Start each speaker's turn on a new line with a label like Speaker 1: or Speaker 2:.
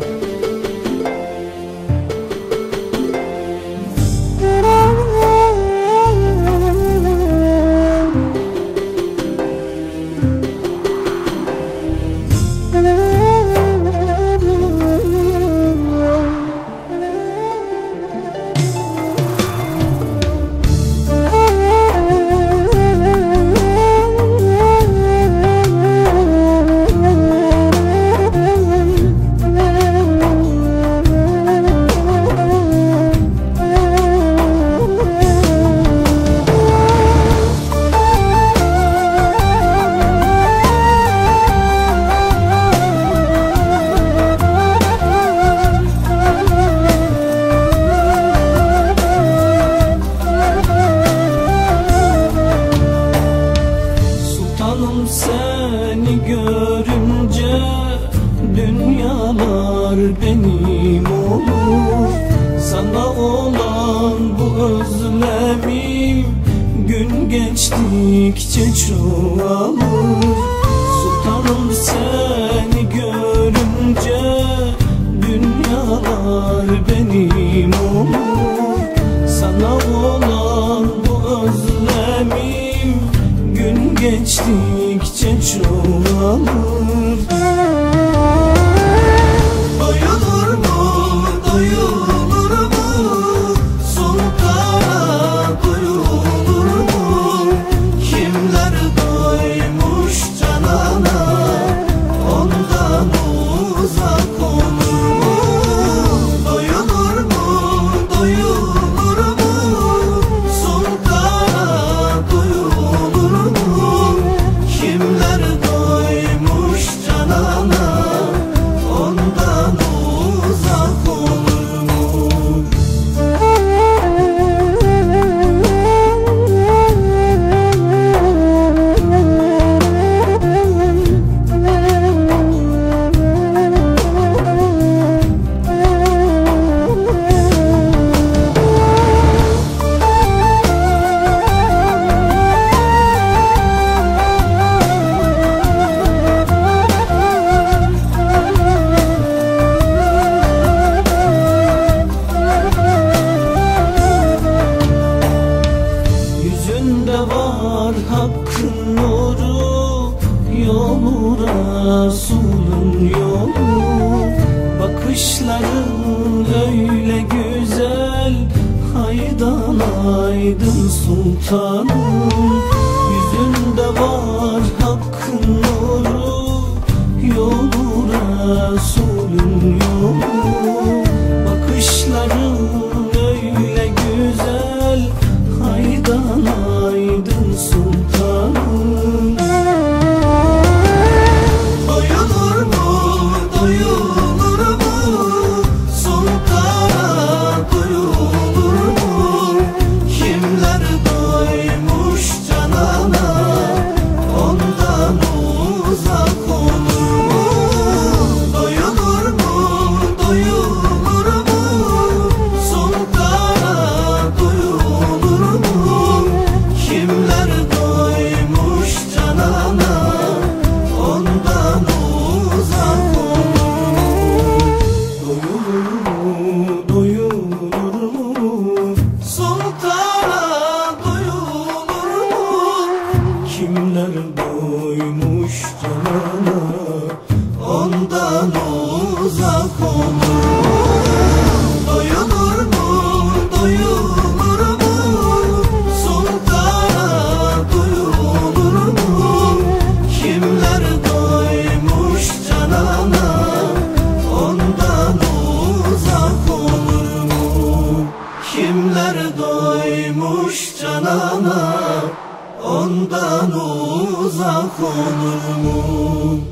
Speaker 1: Sultanım Dünyalar benim olur Sana olan bu özlemim. Gün geçtikçe çoğalır. Sultanım seni görünce Dünyalar benim olur Sana olan bu özlemim. Gün geçtikçe çoğalır sana Yolu Resulün yolu Bakışların öyle güzel. Haydan aydın sultanım. Yüzünde var hakkın nuru. Yolu Resulün yolu. Bakışların öyle güzel. Haydan aydın sultanım Ondan uzak olur mu